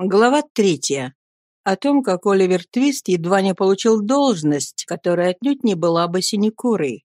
Глава третья. О том, как Оливер Твист едва не получил должность, которая отнюдь не была бы синекурой.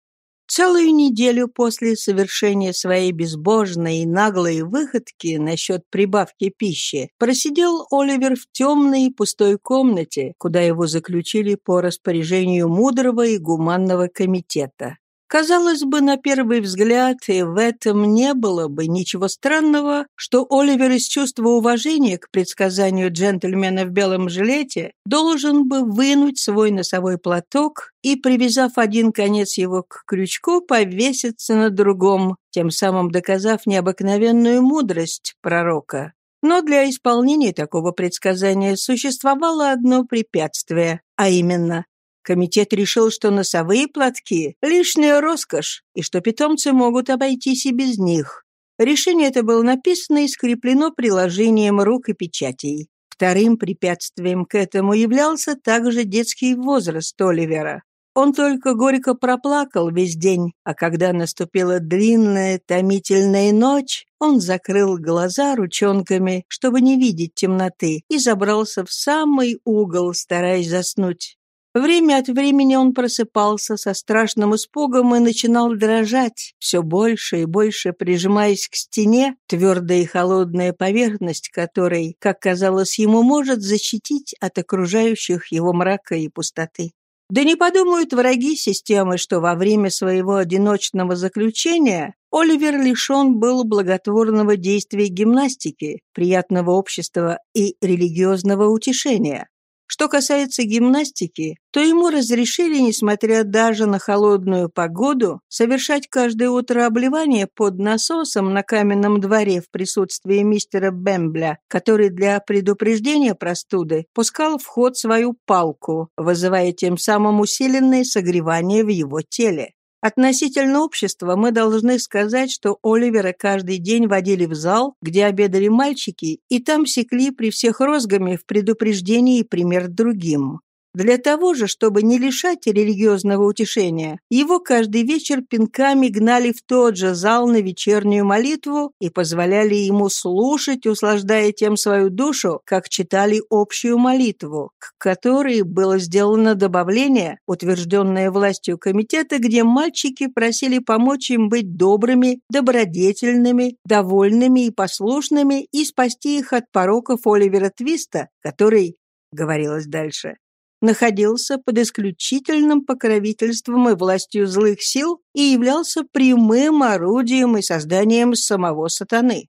Целую неделю после совершения своей безбожной и наглой выходки насчет прибавки пищи просидел Оливер в темной и пустой комнате, куда его заключили по распоряжению мудрого и гуманного комитета. Казалось бы, на первый взгляд, и в этом не было бы ничего странного, что Оливер из чувства уважения к предсказанию джентльмена в белом жилете должен бы вынуть свой носовой платок и, привязав один конец его к крючку, повеситься на другом, тем самым доказав необыкновенную мудрость пророка. Но для исполнения такого предсказания существовало одно препятствие, а именно Комитет решил, что носовые платки – лишняя роскошь, и что питомцы могут обойтись и без них. Решение это было написано и скреплено приложением рук и печатей. Вторым препятствием к этому являлся также детский возраст Оливера. Он только горько проплакал весь день, а когда наступила длинная томительная ночь, он закрыл глаза ручонками, чтобы не видеть темноты, и забрался в самый угол, стараясь заснуть. Время от времени он просыпался со страшным испугом и начинал дрожать, все больше и больше прижимаясь к стене, твердая и холодная поверхность которой, как казалось ему, может защитить от окружающих его мрака и пустоты. Да не подумают враги системы, что во время своего одиночного заключения Оливер лишен был благотворного действия гимнастики, приятного общества и религиозного утешения. Что касается гимнастики, то ему разрешили, несмотря даже на холодную погоду, совершать каждое утро обливание под насосом на каменном дворе в присутствии мистера Бэмбля, который для предупреждения простуды пускал в ход свою палку, вызывая тем самым усиленное согревание в его теле. Относительно общества мы должны сказать, что Оливера каждый день водили в зал, где обедали мальчики, и там секли при всех розгами в предупреждении и пример другим. Для того же, чтобы не лишать религиозного утешения, его каждый вечер пинками гнали в тот же зал на вечернюю молитву и позволяли ему слушать, услаждая тем свою душу, как читали общую молитву, к которой было сделано добавление, утвержденное властью комитета, где мальчики просили помочь им быть добрыми, добродетельными, довольными и послушными и спасти их от пороков Оливера Твиста, который, говорилось дальше, находился под исключительным покровительством и властью злых сил и являлся прямым орудием и созданием самого сатаны.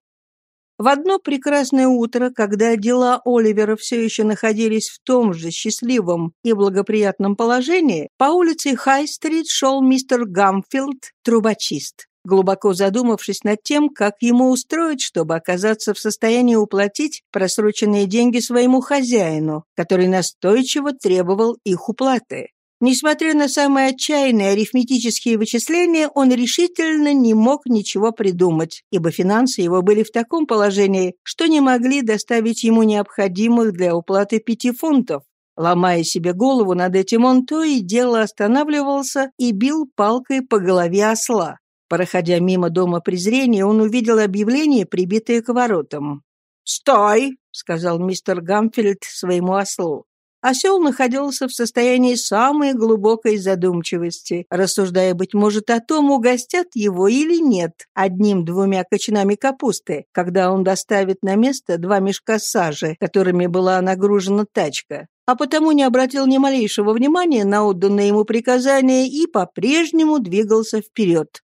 В одно прекрасное утро, когда дела Оливера все еще находились в том же счастливом и благоприятном положении, по улице Хай-стрит шел мистер Гамфилд, трубочист глубоко задумавшись над тем, как ему устроить, чтобы оказаться в состоянии уплатить просроченные деньги своему хозяину, который настойчиво требовал их уплаты. Несмотря на самые отчаянные арифметические вычисления, он решительно не мог ничего придумать, ибо финансы его были в таком положении, что не могли доставить ему необходимых для уплаты пяти фунтов. Ломая себе голову над этим, он то и дело останавливался и бил палкой по голове осла. Проходя мимо дома презрения, он увидел объявление, прибитое к воротам. «Стой!» — сказал мистер Гамфилд своему ослу. Осел находился в состоянии самой глубокой задумчивости, рассуждая, быть может, о том, угостят его или нет одним-двумя кочанами капусты, когда он доставит на место два мешка сажи, которыми была нагружена тачка а потому не обратил ни малейшего внимания на отданное ему приказание и по-прежнему двигался вперед.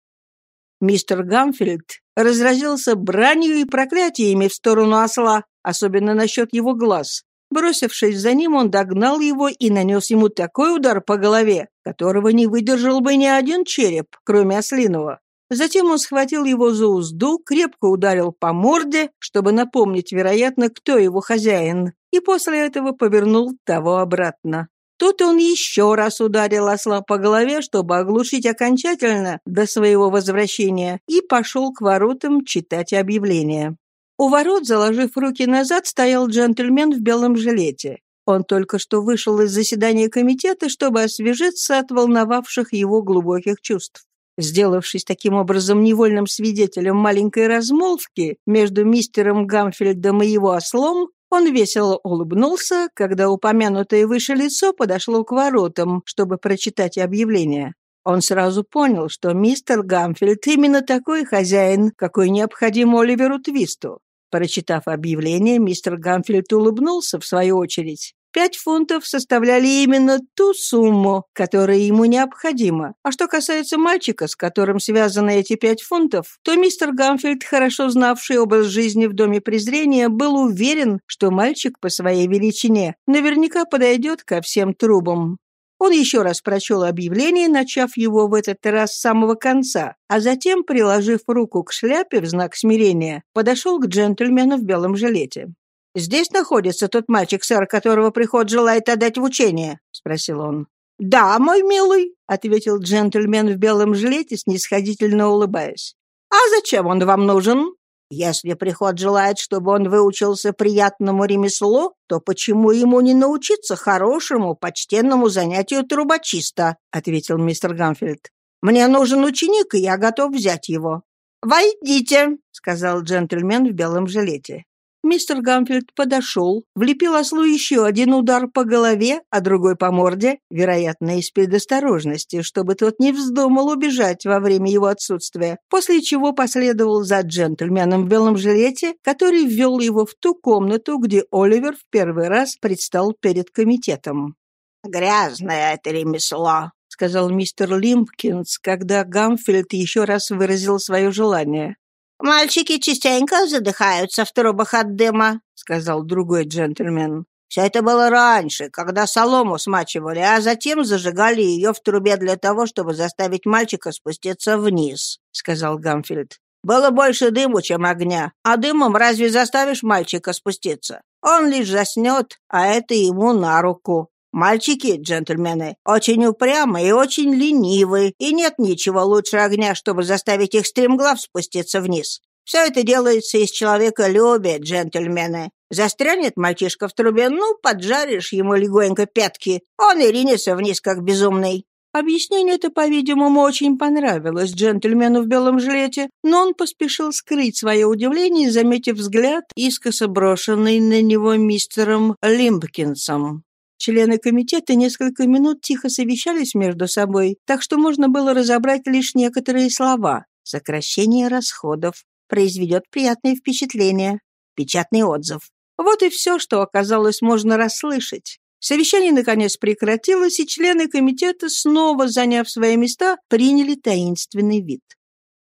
Мистер Гамфилд разразился бранью и проклятиями в сторону осла, особенно насчет его глаз. Бросившись за ним, он догнал его и нанес ему такой удар по голове, которого не выдержал бы ни один череп, кроме ослиного. Затем он схватил его за узду, крепко ударил по морде, чтобы напомнить, вероятно, кто его хозяин, и после этого повернул того обратно. Тут он еще раз ударил осла по голове, чтобы оглушить окончательно до своего возвращения, и пошел к воротам читать объявление. У ворот, заложив руки назад, стоял джентльмен в белом жилете. Он только что вышел из заседания комитета, чтобы освежиться от волновавших его глубоких чувств. Сделавшись таким образом невольным свидетелем маленькой размолвки между мистером Гамфельдом и его ослом, Он весело улыбнулся, когда упомянутое выше лицо подошло к воротам, чтобы прочитать объявление. Он сразу понял, что мистер Гамфилд именно такой хозяин, какой необходим Оливеру Твисту. Прочитав объявление, мистер Гамфилд улыбнулся в свою очередь. Пять фунтов составляли именно ту сумму, которая ему необходима. А что касается мальчика, с которым связаны эти пять фунтов, то мистер Гамфилд, хорошо знавший образ жизни в Доме презрения, был уверен, что мальчик по своей величине наверняка подойдет ко всем трубам. Он еще раз прочел объявление, начав его в этот раз с самого конца, а затем, приложив руку к шляпе в знак смирения, подошел к джентльмену в белом жилете. «Здесь находится тот мальчик, сэр, которого приход желает отдать в учение?» — спросил он. «Да, мой милый», — ответил джентльмен в белом жилете, снисходительно улыбаясь. «А зачем он вам нужен?» Если приход желает, чтобы он выучился приятному ремеслу, то почему ему не научиться хорошему, почтенному занятию трубочиста?» — ответил мистер Гамфилд. «Мне нужен ученик, и я готов взять его». «Войдите», — сказал джентльмен в белом жилете. Мистер Гамфилд подошел, влепил ослу еще один удар по голове, а другой по морде, вероятно, из предосторожности, чтобы тот не вздумал убежать во время его отсутствия, после чего последовал за джентльменом в белом жилете, который ввел его в ту комнату, где Оливер в первый раз предстал перед комитетом. «Грязное это ремесло», — сказал мистер Лимпкинс, когда Гамфилд еще раз выразил свое желание. «Мальчики частенько задыхаются в трубах от дыма», — сказал другой джентльмен. «Все это было раньше, когда солому смачивали, а затем зажигали ее в трубе для того, чтобы заставить мальчика спуститься вниз», — сказал Гамфилд. «Было больше дыму, чем огня, а дымом разве заставишь мальчика спуститься? Он лишь заснет, а это ему на руку. Мальчики, джентльмены, очень упрямы и очень ленивы, и нет ничего лучше огня, чтобы заставить их стремглав спуститься вниз. Все это делается из человека любя, джентльмены. Застрянет мальчишка в трубе, ну, поджаришь ему легонько пятки, он и ринется вниз, как безумный. Объяснение это, по-видимому, очень понравилось джентльмену в белом жилете, но он поспешил скрыть свое удивление, заметив взгляд, искоса брошенный на него мистером Лимпкинсом. Члены комитета несколько минут тихо совещались между собой, так что можно было разобрать лишь некоторые слова. Сокращение расходов произведет приятное впечатление. Печатный отзыв. Вот и все, что оказалось можно расслышать. Совещание, наконец, прекратилось, и члены комитета, снова заняв свои места, приняли таинственный вид.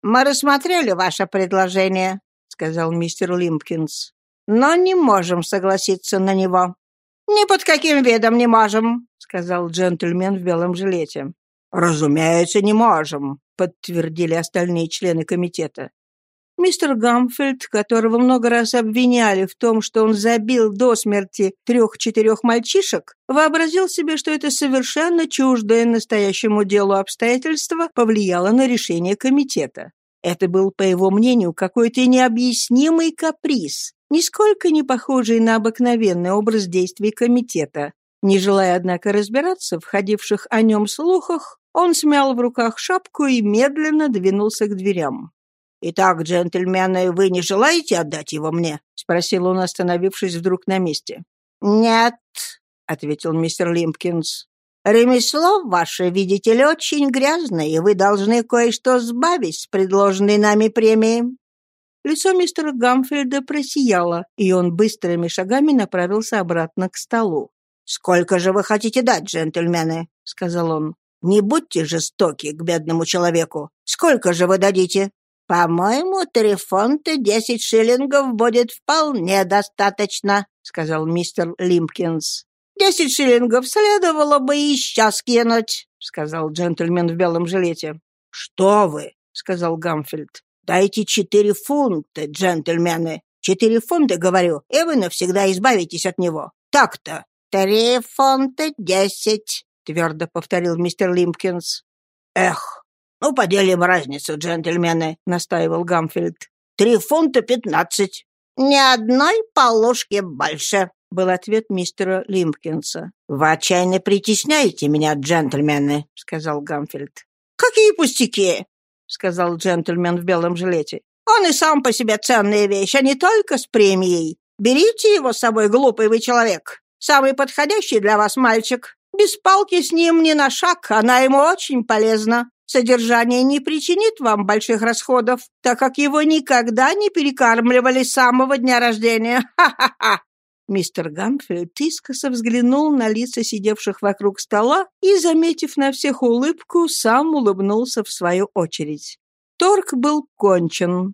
«Мы рассмотрели ваше предложение», — сказал мистер Лимпкинс, «но не можем согласиться на него. «Ни под каким видом не можем», — сказал джентльмен в белом жилете. «Разумеется, не можем», — подтвердили остальные члены комитета. Мистер Гамфельд, которого много раз обвиняли в том, что он забил до смерти трех-четырех мальчишек, вообразил себе, что это совершенно чуждое настоящему делу обстоятельство повлияло на решение комитета. Это был, по его мнению, какой-то необъяснимый каприз, нисколько не похожий на обыкновенный образ действий комитета. Не желая, однако, разбираться в ходивших о нем слухах, он смял в руках шапку и медленно двинулся к дверям. «Итак, джентльмены, вы не желаете отдать его мне?» — спросил он, остановившись вдруг на месте. «Нет», — ответил мистер Лимпкинс. «Ремесло ваше, видите ли, очень грязное, и вы должны кое-что сбавить с предложенной нами премией. Лицо мистера Гамфельда просияло, и он быстрыми шагами направился обратно к столу. «Сколько же вы хотите дать, джентльмены?» — сказал он. «Не будьте жестоки к бедному человеку. Сколько же вы дадите?» «По-моему, три фунта десять шиллингов будет вполне достаточно», — сказал мистер Лимпкинс. «Десять шиллингов следовало бы еще скинуть», — сказал джентльмен в белом жилете. «Что вы?» — сказал Гамфельд. Дайте четыре фунта, джентльмены. Четыре фунта, говорю, и вы навсегда избавитесь от него. Так-то. Три фунта десять, твердо повторил мистер Лимпкинс. Эх, ну, поделим разницу, джентльмены, настаивал Гамфилд. Три фунта пятнадцать. Ни одной полушки больше, был ответ мистера Лимпкинса. «Вы отчаянно притесняете меня, джентльмены», — сказал Гамфилд. «Какие пустяки! — сказал джентльмен в белом жилете. «Он и сам по себе ценная вещь, а не только с премией. Берите его с собой, глупый вы человек. Самый подходящий для вас мальчик. Без палки с ним ни на шаг, она ему очень полезна. Содержание не причинит вам больших расходов, так как его никогда не перекармливали с самого дня рождения. Ха-ха-ха!» Мистер Гамфельд искоса взглянул на лица сидевших вокруг стола и, заметив на всех улыбку, сам улыбнулся в свою очередь. Торг был кончен.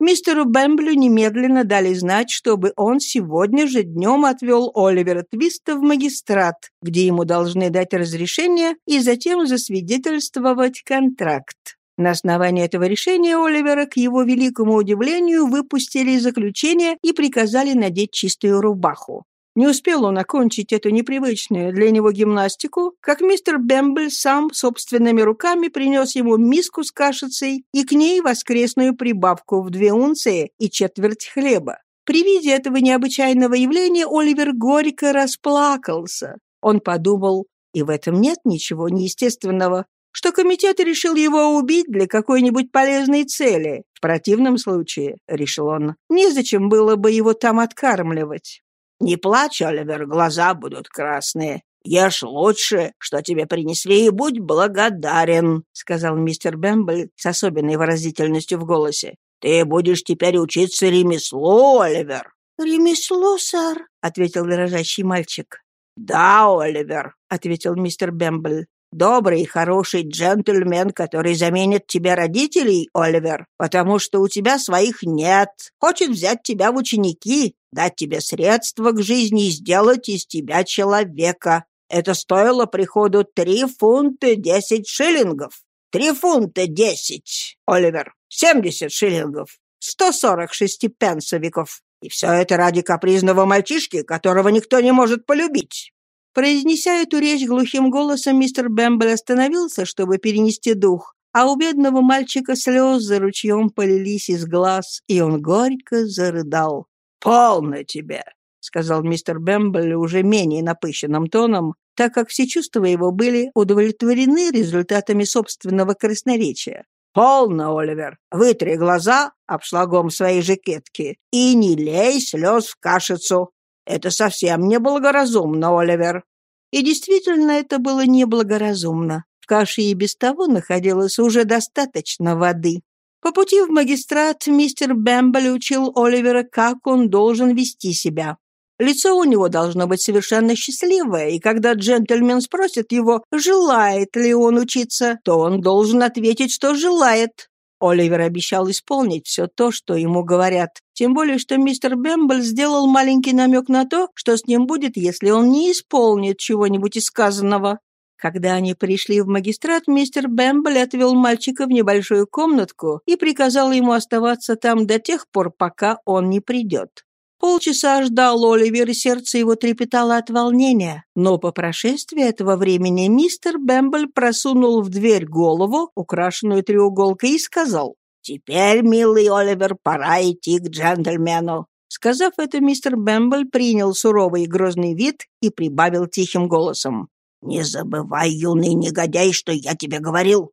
Мистеру Бэмблю немедленно дали знать, чтобы он сегодня же днем отвел Оливера Твиста в магистрат, где ему должны дать разрешение и затем засвидетельствовать контракт. На основании этого решения Оливера, к его великому удивлению, выпустили из заключения и приказали надеть чистую рубаху. Не успел он окончить эту непривычную для него гимнастику, как мистер Бэмбль сам собственными руками принес ему миску с кашицей и к ней воскресную прибавку в две унции и четверть хлеба. При виде этого необычайного явления Оливер горько расплакался. Он подумал, и в этом нет ничего неестественного, что комитет решил его убить для какой-нибудь полезной цели. В противном случае, решил он, незачем было бы его там откармливать. «Не плачь, Оливер, глаза будут красные. Ешь лучше, что тебе принесли, и будь благодарен», — сказал мистер Бэмбл с особенной выразительностью в голосе. «Ты будешь теперь учиться ремеслу, Оливер». «Ремесло, сэр», — ответил дрожащий мальчик. «Да, Оливер», — ответил мистер Бэмбл. Добрый, хороший джентльмен, который заменит тебе родителей, Оливер, потому что у тебя своих нет. Хочет взять тебя в ученики, дать тебе средства к жизни и сделать из тебя человека. Это стоило приходу три фунта десять шиллингов. Три фунта десять, Оливер. Семьдесят шиллингов. Сто сорок шестипенсовиков. И все это ради капризного мальчишки, которого никто не может полюбить. Произнеся эту речь глухим голосом, мистер Бэмбл остановился, чтобы перенести дух, а у бедного мальчика слезы ручьем полились из глаз, и он горько зарыдал. «Полно тебе!» — сказал мистер Бэмбл уже менее напыщенным тоном, так как все чувства его были удовлетворены результатами собственного красноречия. «Полно, Оливер! Вытри глаза обшлагом своей жакетки и не лей слез в кашицу. Это совсем неблагоразумно, Оливер». И действительно, это было неблагоразумно. В каше и без того находилось уже достаточно воды. По пути в магистрат мистер Бэмбл учил Оливера, как он должен вести себя. Лицо у него должно быть совершенно счастливое, и когда джентльмен спросит его, желает ли он учиться, то он должен ответить, что желает. Оливер обещал исполнить все то, что ему говорят. Тем более, что мистер Бэмбл сделал маленький намек на то, что с ним будет, если он не исполнит чего-нибудь из сказанного. Когда они пришли в магистрат, мистер Бэмбл отвел мальчика в небольшую комнатку и приказал ему оставаться там до тех пор, пока он не придет. Полчаса ждал Оливер, и сердце его трепетало от волнения. Но по прошествии этого времени мистер Бэмбл просунул в дверь голову, украшенную треуголкой, и сказал, «Теперь, милый Оливер, пора идти к джентльмену». Сказав это, мистер Бэмбл принял суровый и грозный вид и прибавил тихим голосом. «Не забывай, юный негодяй, что я тебе говорил.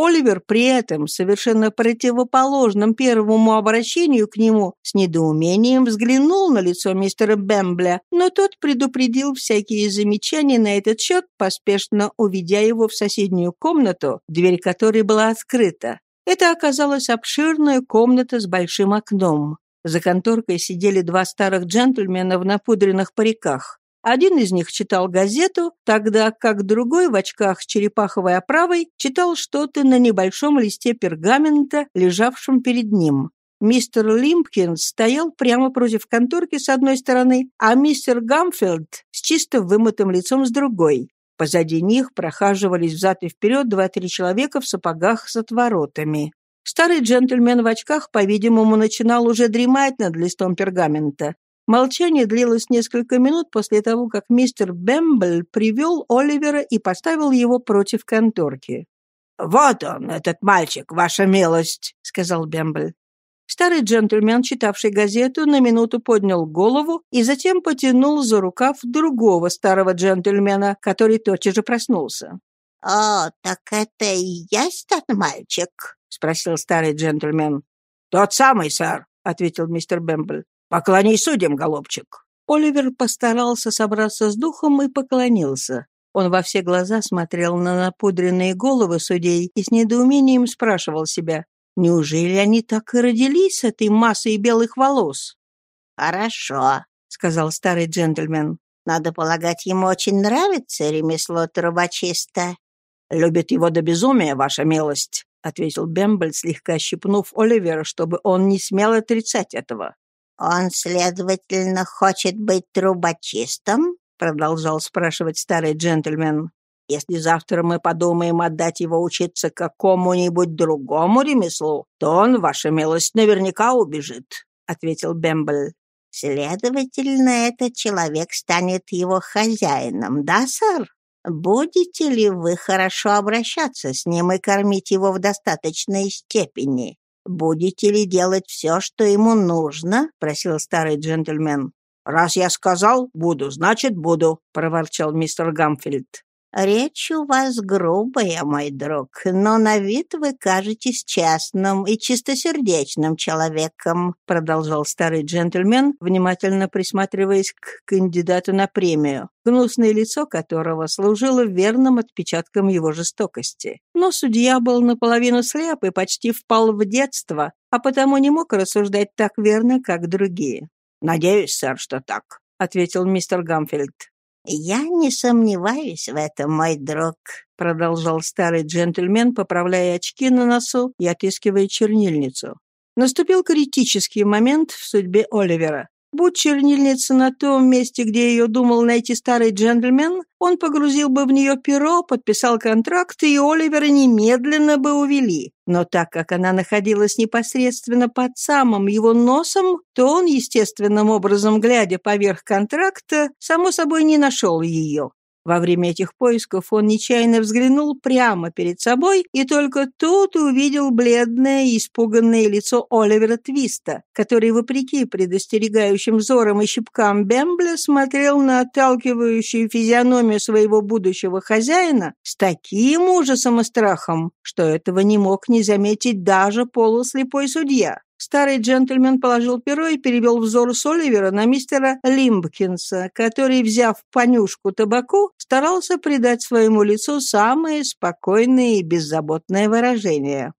Оливер при этом, совершенно противоположном первому обращению к нему, с недоумением взглянул на лицо мистера Бэмбля, но тот предупредил всякие замечания на этот счет, поспешно уведя его в соседнюю комнату, дверь которой была открыта. Это оказалась обширная комната с большим окном. За конторкой сидели два старых джентльмена в напудренных париках. Один из них читал газету, тогда как другой в очках черепаховой оправой читал что-то на небольшом листе пергамента, лежавшем перед ним. Мистер Лимпкин стоял прямо против конторки с одной стороны, а мистер Гамфилд с чисто вымытым лицом с другой. Позади них прохаживались взад и вперед два-три человека в сапогах с отворотами. Старый джентльмен в очках, по-видимому, начинал уже дремать над листом пергамента. Молчание длилось несколько минут после того, как мистер Бэмбл привел Оливера и поставил его против конторки. «Вот он, этот мальчик, ваша милость», — сказал Бэмбл. Старый джентльмен, читавший газету, на минуту поднял голову и затем потянул за рукав другого старого джентльмена, который тотчас же проснулся. «О, так это и есть тот мальчик?» — спросил старый джентльмен. «Тот самый, сэр», — ответил мистер Бэмбл. Поклонись судьям, голубчик». Оливер постарался собраться с духом и поклонился. Он во все глаза смотрел на напудренные головы судей и с недоумением спрашивал себя, неужели они так и родились с этой массой белых волос? «Хорошо», — сказал старый джентльмен. «Надо полагать, ему очень нравится ремесло трубочиста». «Любит его до безумия, ваша милость», — ответил Бембель, слегка щипнув Оливера, чтобы он не смел отрицать этого. «Он, следовательно, хочет быть трубочистом?» — продолжал спрашивать старый джентльмен. «Если завтра мы подумаем отдать его учиться какому-нибудь другому ремеслу, то он, ваша милость, наверняка убежит», — ответил Бембель. «Следовательно, этот человек станет его хозяином, да, сэр? Будете ли вы хорошо обращаться с ним и кормить его в достаточной степени?» «Будете ли делать все, что ему нужно?» — просил старый джентльмен. «Раз я сказал, буду, значит, буду», — проворчал мистер Гамфилд. «Речь у вас грубая, мой друг, но на вид вы кажетесь честным и чистосердечным человеком», продолжал старый джентльмен, внимательно присматриваясь к кандидату на премию, гнусное лицо которого служило верным отпечатком его жестокости. Но судья был наполовину слеп и почти впал в детство, а потому не мог рассуждать так верно, как другие. «Надеюсь, сэр, что так», — ответил мистер Гамфилд. «Я не сомневаюсь в этом, мой друг», — продолжал старый джентльмен, поправляя очки на носу и отыскивая чернильницу. Наступил критический момент в судьбе Оливера. Будь чернильница на том месте, где ее думал найти старый джентльмен, он погрузил бы в нее перо, подписал контракт, и Оливера немедленно бы увели. Но так как она находилась непосредственно под самым его носом, то он, естественным образом глядя поверх контракта, само собой не нашел ее. Во время этих поисков он нечаянно взглянул прямо перед собой и только тут увидел бледное и испуганное лицо Оливера Твиста, который, вопреки предостерегающим взорам и щипкам Бембля, смотрел на отталкивающую физиономию своего будущего хозяина с таким ужасом и страхом, что этого не мог не заметить даже полуслепой судья. Старый джентльмен положил перо и перевел взор Соливера на мистера Лимбкинса, который, взяв понюшку табаку, старался придать своему лицу самое спокойное и беззаботное выражение.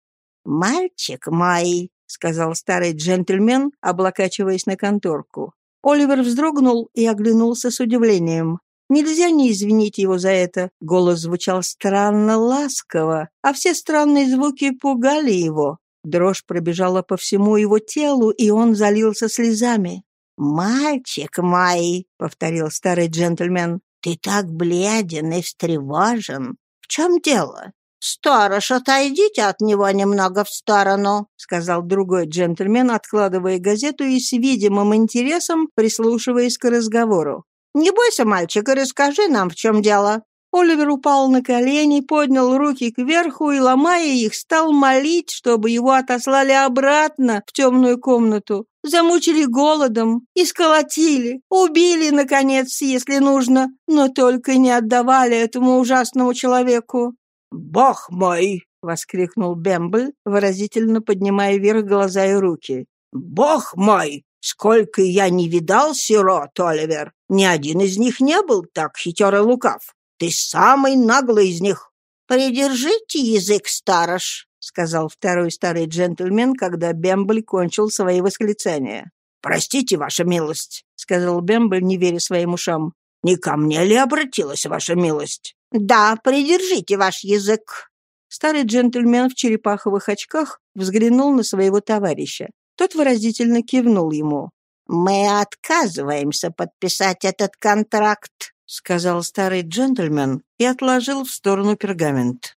«Мальчик мой», — сказал старый джентльмен, облокачиваясь на конторку. Оливер вздрогнул и оглянулся с удивлением. Нельзя не извинить его за это. Голос звучал странно ласково, а все странные звуки пугали его. Дрожь пробежала по всему его телу, и он залился слезами. «Мальчик мой», — повторил старый джентльмен, — «ты так бледен и встревожен. В чем дело?» «Сторож, отойдите от него немного в сторону», — сказал другой джентльмен, откладывая газету и с видимым интересом прислушиваясь к разговору. «Не бойся, мальчик, и расскажи нам, в чем дело». Оливер упал на колени, поднял руки кверху и, ломая их, стал молить, чтобы его отослали обратно в темную комнату. Замучили голодом, исколотили, убили, наконец, если нужно, но только не отдавали этому ужасному человеку. «Бог мой!» — воскликнул Бембль, выразительно поднимая вверх глаза и руки. «Бог мой! Сколько я не видал сирот, Оливер! Ни один из них не был так хитер и лукав. Ты самый наглый из них. Придержите язык, старош, сказал второй старый джентльмен, когда Бембль кончил свои восклицания. «Простите, ваша милость», — сказал Бембль, не веря своим ушам. «Не ко мне ли обратилась ваша милость?» «Да, придержите ваш язык». Старый джентльмен в черепаховых очках взглянул на своего товарища. Тот выразительно кивнул ему. «Мы отказываемся подписать этот контракт», — сказал старый джентльмен и отложил в сторону пергамент.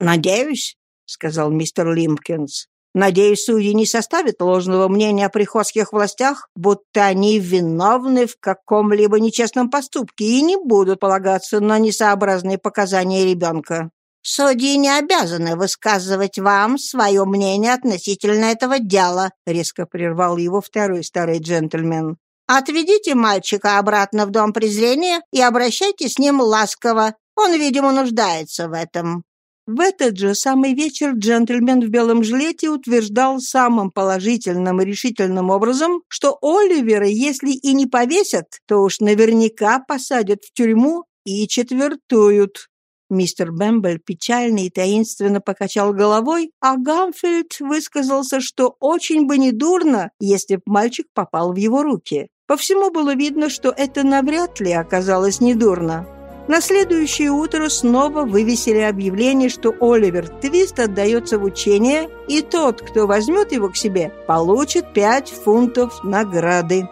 «Надеюсь», — сказал мистер Лимпкинс, «надеюсь, судьи не составят ложного мнения о приходских властях, будто они виновны в каком-либо нечестном поступке и не будут полагаться на несообразные показания ребенка». «Судьи не обязаны высказывать вам свое мнение относительно этого дела», — резко прервал его второй старый джентльмен. Отведите мальчика обратно в дом презрения и обращайтесь с ним ласково. Он, видимо, нуждается в этом». В этот же самый вечер джентльмен в белом жилете утверждал самым положительным и решительным образом, что Оливера, если и не повесят, то уж наверняка посадят в тюрьму и четвертуют. Мистер Бэмбл печально и таинственно покачал головой, а Гамфельд высказался, что очень бы недурно, если б мальчик попал в его руки. По всему было видно, что это навряд ли оказалось недурно. На следующее утро снова вывесили объявление, что Оливер Твист отдается в учение, и тот, кто возьмет его к себе, получит пять фунтов награды.